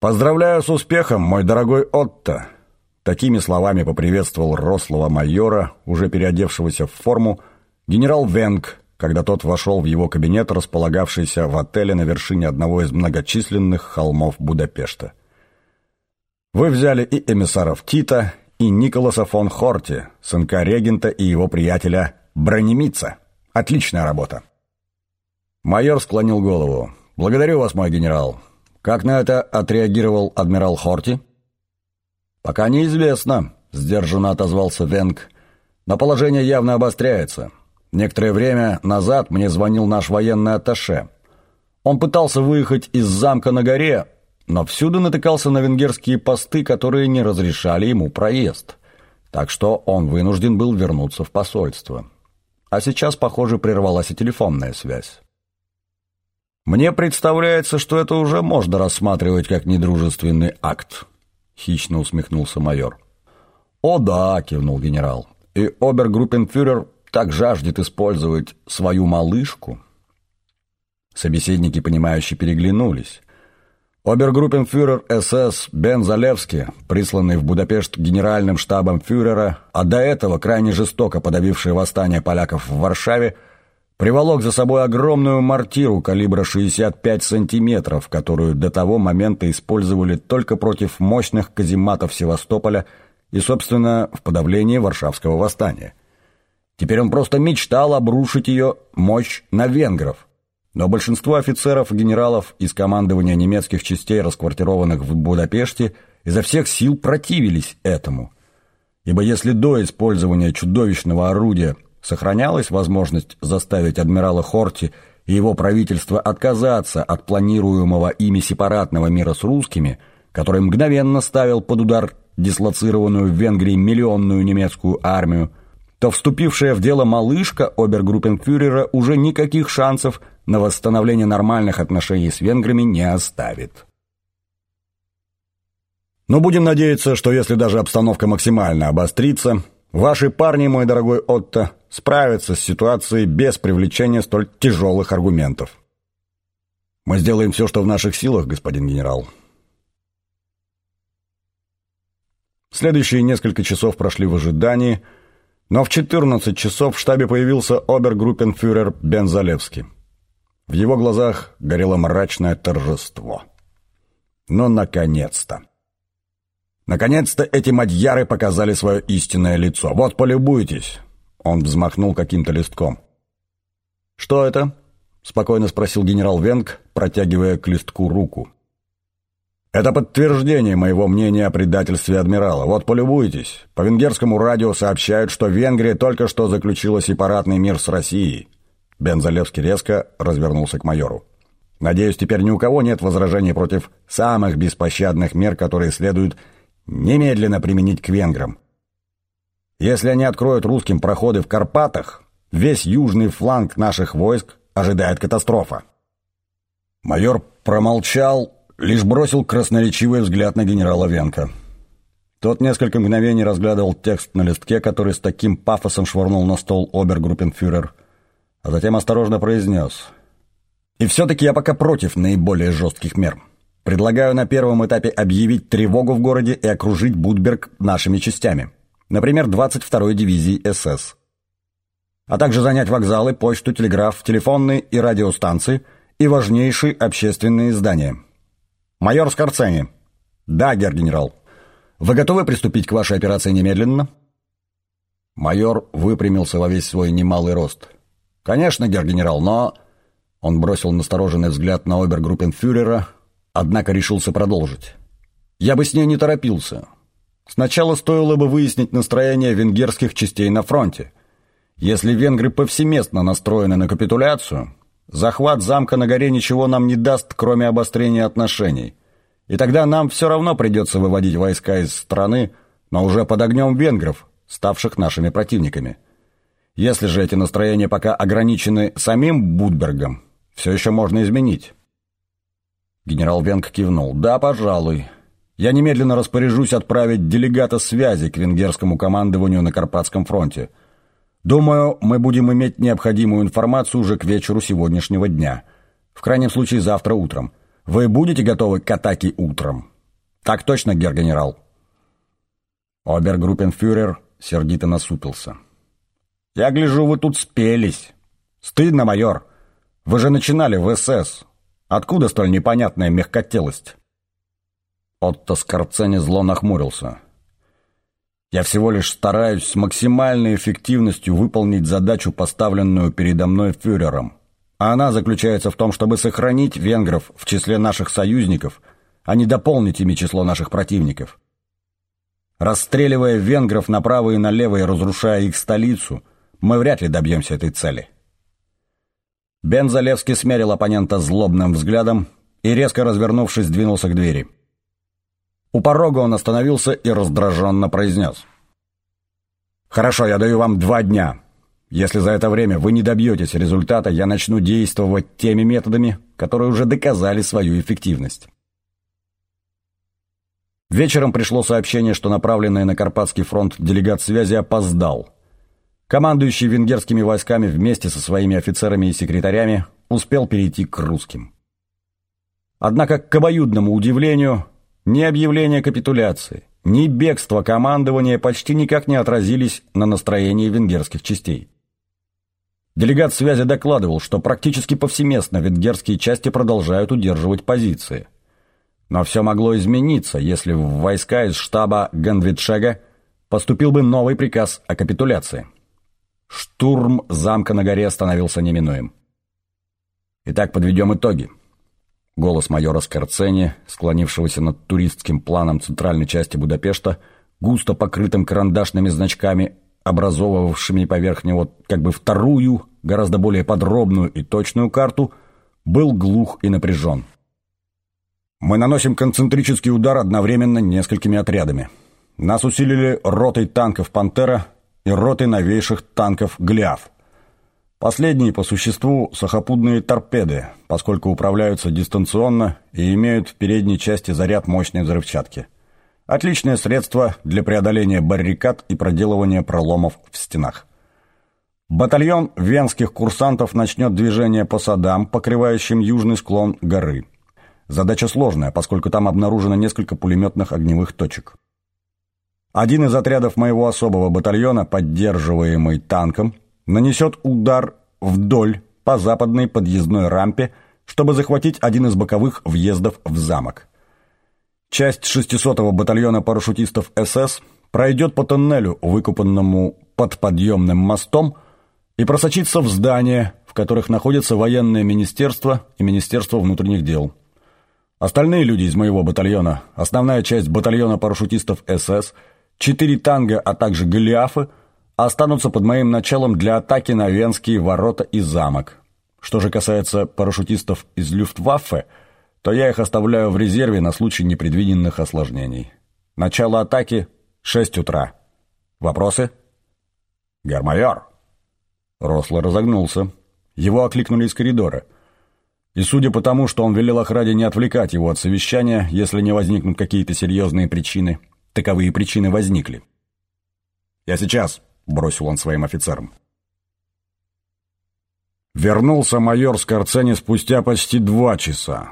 «Поздравляю с успехом, мой дорогой Отто!» Такими словами поприветствовал рослого майора, уже переодевшегося в форму, генерал Венг, когда тот вошел в его кабинет, располагавшийся в отеле на вершине одного из многочисленных холмов Будапешта. «Вы взяли и эмиссаров Тита, и Николаса фон Хорти, сынка регента и его приятеля Бронемица. Отличная работа!» Майор склонил голову. «Благодарю вас, мой генерал. Как на это отреагировал адмирал Хорти?» «Пока неизвестно», — сдержанно отозвался Венг. «Но положение явно обостряется. Некоторое время назад мне звонил наш военный атташе. Он пытался выехать из замка на горе, но всюду натыкался на венгерские посты, которые не разрешали ему проезд. Так что он вынужден был вернуться в посольство. А сейчас, похоже, прервалась и телефонная связь. «Мне представляется, что это уже можно рассматривать как недружественный акт», — хищно усмехнулся майор. «О да», — кивнул генерал, — «и обергруппенфюрер так жаждет использовать свою малышку». Собеседники, понимающие, переглянулись. Обергруппенфюрер СС Бен Залевский, присланный в Будапешт генеральным штабом фюрера, а до этого крайне жестоко подавивший восстание поляков в Варшаве, приволок за собой огромную мортиру калибра 65 сантиметров, которую до того момента использовали только против мощных казематов Севастополя и, собственно, в подавлении Варшавского восстания. Теперь он просто мечтал обрушить ее мощь на венгров. Но большинство офицеров и генералов из командования немецких частей, расквартированных в Будапеште, изо всех сил противились этому. Ибо если до использования чудовищного орудия сохранялась возможность заставить адмирала Хорти и его правительство отказаться от планируемого ими сепаратного мира с русскими, который мгновенно ставил под удар дислоцированную в Венгрии миллионную немецкую армию, то вступившая в дело малышка обергруппенфюрера уже никаких шансов на восстановление нормальных отношений с венграми не оставит. Но будем надеяться, что если даже обстановка максимально обострится, Ваши парни, мой дорогой Отто, справятся с ситуацией без привлечения столь тяжелых аргументов. Мы сделаем все, что в наших силах, господин генерал. Следующие несколько часов прошли в ожидании, но в 14 часов в штабе появился обергруппенфюрер Бензалевский. В его глазах горело мрачное торжество. Но, наконец-то! Наконец-то эти мадьяры показали свое истинное лицо. Вот, полюбуйтесь!» Он взмахнул каким-то листком. «Что это?» — спокойно спросил генерал Венг, протягивая к листку руку. «Это подтверждение моего мнения о предательстве адмирала. Вот, полюбуйтесь. По венгерскому радио сообщают, что Венгрия только что заключила сепаратный мир с Россией». Бен Залевский резко развернулся к майору. «Надеюсь, теперь ни у кого нет возражений против самых беспощадных мер, которые следуют немедленно применить к венграм. Если они откроют русским проходы в Карпатах, весь южный фланг наших войск ожидает катастрофа. Майор промолчал, лишь бросил красноречивый взгляд на генерала Венка. Тот несколько мгновений разглядывал текст на листке, который с таким пафосом швырнул на стол обергруппенфюрер, а затем осторожно произнес. «И все-таки я пока против наиболее жестких мер». Предлагаю на первом этапе объявить тревогу в городе и окружить Будберг нашими частями. Например, 22-й дивизии СС. А также занять вокзалы, почту, телеграф, телефонные и радиостанции и важнейшие общественные здания. Майор Скорцени. Да, генерал. Вы готовы приступить к вашей операции немедленно? Майор выпрямился во весь свой немалый рост. Конечно, генерал, но... Он бросил настороженный взгляд на обергруппенфюрера, Однако решился продолжить. «Я бы с ней не торопился. Сначала стоило бы выяснить настроение венгерских частей на фронте. Если венгры повсеместно настроены на капитуляцию, захват замка на горе ничего нам не даст, кроме обострения отношений. И тогда нам все равно придется выводить войска из страны, но уже под огнем венгров, ставших нашими противниками. Если же эти настроения пока ограничены самим Будбергом, все еще можно изменить». Генерал Венг кивнул. «Да, пожалуй. Я немедленно распоряжусь отправить делегата связи к венгерскому командованию на Карпатском фронте. Думаю, мы будем иметь необходимую информацию уже к вечеру сегодняшнего дня. В крайнем случае, завтра утром. Вы будете готовы к атаке утром? Так точно, гер-генерал. Обергруппенфюрер сердито насупился. Я гляжу, вы тут спелись. Стыдно, майор. Вы же начинали в СС. Откуда столь непонятная мягкотелость? Отто Скорцени зло нахмурился. Я всего лишь стараюсь с максимальной эффективностью выполнить задачу, поставленную передо мной фюрером. А она заключается в том, чтобы сохранить венгров в числе наших союзников, а не дополнить ими число наших противников. Расстреливая венгров направо и налево и разрушая их столицу, мы вряд ли добьемся этой цели. Бен Залевский смерил оппонента злобным взглядом и, резко развернувшись, двинулся к двери. У порога он остановился и раздраженно произнес. «Хорошо, я даю вам два дня. Если за это время вы не добьетесь результата, я начну действовать теми методами, которые уже доказали свою эффективность». Вечером пришло сообщение, что направленный на Карпатский фронт делегат связи опоздал. Командующий венгерскими войсками вместе со своими офицерами и секретарями успел перейти к русским. Однако, к обоюдному удивлению, ни объявление капитуляции, ни бегство командования почти никак не отразились на настроении венгерских частей. Делегат связи докладывал, что практически повсеместно венгерские части продолжают удерживать позиции. Но все могло измениться, если в войска из штаба Генвитшега поступил бы новый приказ о капитуляции. Штурм замка на горе становился неминуем. Итак, подведем итоги. Голос майора Скорцени, склонившегося над туристским планом центральной части Будапешта, густо покрытым карандашными значками, образовывавшими поверх него как бы вторую, гораздо более подробную и точную карту, был глух и напряжен. Мы наносим концентрический удар одновременно несколькими отрядами. Нас усилили ротой танков «Пантера» и ротой новейших танков «Гляв», Последние по существу сухопутные торпеды, поскольку управляются дистанционно и имеют в передней части заряд мощной взрывчатки. Отличное средство для преодоления баррикад и проделывания проломов в стенах. Батальон венских курсантов начнет движение по садам, покрывающим южный склон горы. Задача сложная, поскольку там обнаружено несколько пулеметных огневых точек. Один из отрядов моего особого батальона, поддерживаемый танком, нанесет удар вдоль по западной подъездной рампе, чтобы захватить один из боковых въездов в замок. Часть 600-го батальона парашютистов СС пройдет по тоннелю, выкопанному под подъемным мостом, и просочится в здания, в которых находится военное министерство и Министерство внутренних дел. Остальные люди из моего батальона, основная часть батальона парашютистов СС, четыре танга, а также голиафы – останутся под моим началом для атаки на Венские ворота и замок. Что же касается парашютистов из Люфтваффе, то я их оставляю в резерве на случай непредвиденных осложнений. Начало атаки — 6 утра. Вопросы? Гермайор. Росло разогнулся. Его окликнули из коридора. И судя по тому, что он велел охране не отвлекать его от совещания, если не возникнут какие-то серьезные причины, таковые причины возникли. «Я сейчас», бросил он своим офицерам. Вернулся майор Скорцени спустя почти два часа.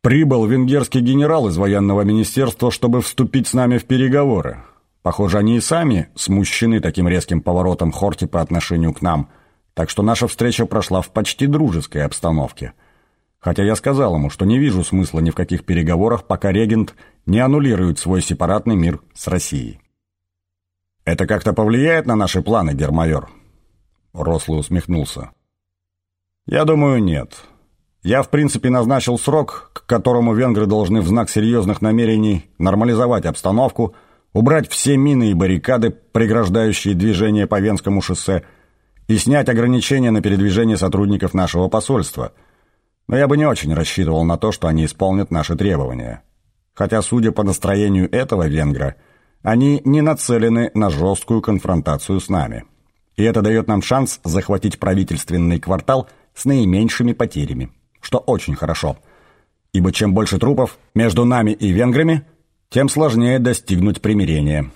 Прибыл венгерский генерал из военного министерства, чтобы вступить с нами в переговоры. Похоже, они и сами смущены таким резким поворотом Хорти по отношению к нам, так что наша встреча прошла в почти дружеской обстановке. Хотя я сказал ему, что не вижу смысла ни в каких переговорах, пока регент не аннулирует свой сепаратный мир с Россией. «Это как-то повлияет на наши планы, гермайор?» Рослый усмехнулся. «Я думаю, нет. Я, в принципе, назначил срок, к которому венгры должны в знак серьезных намерений нормализовать обстановку, убрать все мины и баррикады, преграждающие движение по Венскому шоссе, и снять ограничения на передвижение сотрудников нашего посольства. Но я бы не очень рассчитывал на то, что они исполнят наши требования. Хотя, судя по настроению этого венгра, они не нацелены на жесткую конфронтацию с нами. И это дает нам шанс захватить правительственный квартал с наименьшими потерями, что очень хорошо. Ибо чем больше трупов между нами и венграми, тем сложнее достигнуть примирения.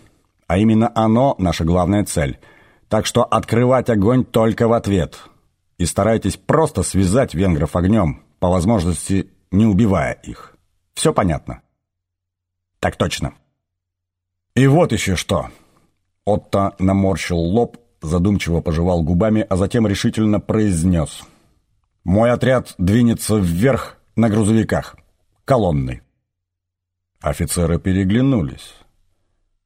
А именно оно наша главная цель. Так что открывать огонь только в ответ. И старайтесь просто связать венгров огнем, по возможности не убивая их. Все понятно? Так точно. И вот еще что. Отто наморщил лоб, задумчиво пожевал губами, а затем решительно произнес. «Мой отряд двинется вверх на грузовиках. Колонной». Офицеры переглянулись.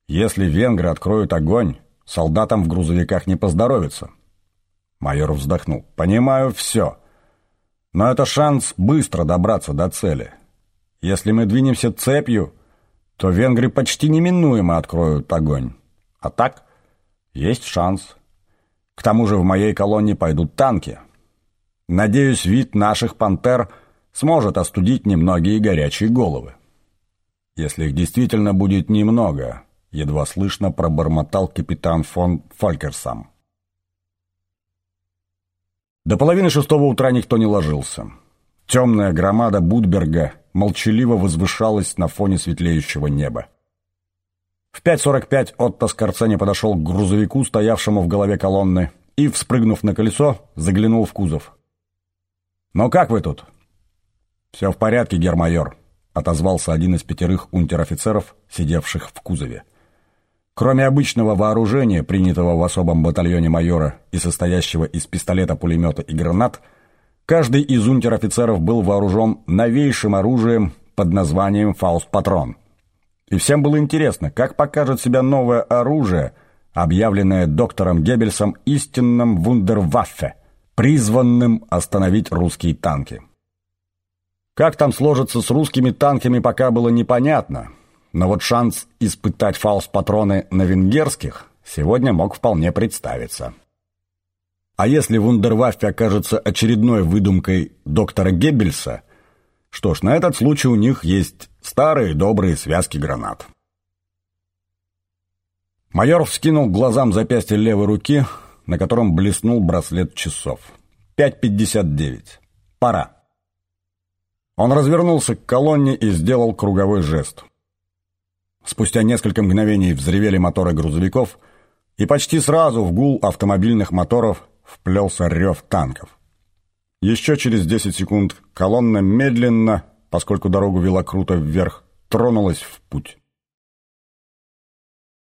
Если венгры откроют огонь, солдатам в грузовиках не поздоровится. Майор вздохнул. «Понимаю все. Но это шанс быстро добраться до цели. Если мы двинемся цепью, то венгры почти неминуемо откроют огонь. А так, есть шанс. К тому же в моей колонне пойдут танки. Надеюсь, вид наших «Пантер» сможет остудить немногие горячие головы. Если их действительно будет немного, едва слышно пробормотал капитан фон Фолькерсам. До половины шестого утра никто не ложился. Темная громада Будберга молчаливо возвышалась на фоне светлеющего неба. В 5.45 Отто Скорцени подошел к грузовику, стоявшему в голове колонны, и, вспрыгнув на колесо, заглянул в кузов. «Ну как вы тут?» «Все в порядке, гермайор», — отозвался один из пятерых унтер-офицеров, сидевших в кузове. Кроме обычного вооружения, принятого в особом батальоне майора и состоящего из пистолета, пулемета и гранат, каждый из унтер-офицеров был вооружен новейшим оружием под названием «Фауст-патрон». И всем было интересно, как покажет себя новое оружие, объявленное доктором Геббельсом истинным вундерваффе, призванным остановить русские танки. Как там сложится с русскими танками, пока было непонятно – но вот шанс испытать фаус-патроны на венгерских сегодня мог вполне представиться. А если вундерваффе окажется очередной выдумкой доктора Геббельса, что ж, на этот случай у них есть старые добрые связки гранат. Майор вскинул глазам запястье левой руки, на котором блеснул браслет часов. 5.59. Пора. Он развернулся к колонне и сделал круговой жест. Спустя несколько мгновений взревели моторы грузовиков, и почти сразу в гул автомобильных моторов вплелся рев танков. Еще через 10 секунд колонна медленно, поскольку дорогу вела круто вверх, тронулась в путь.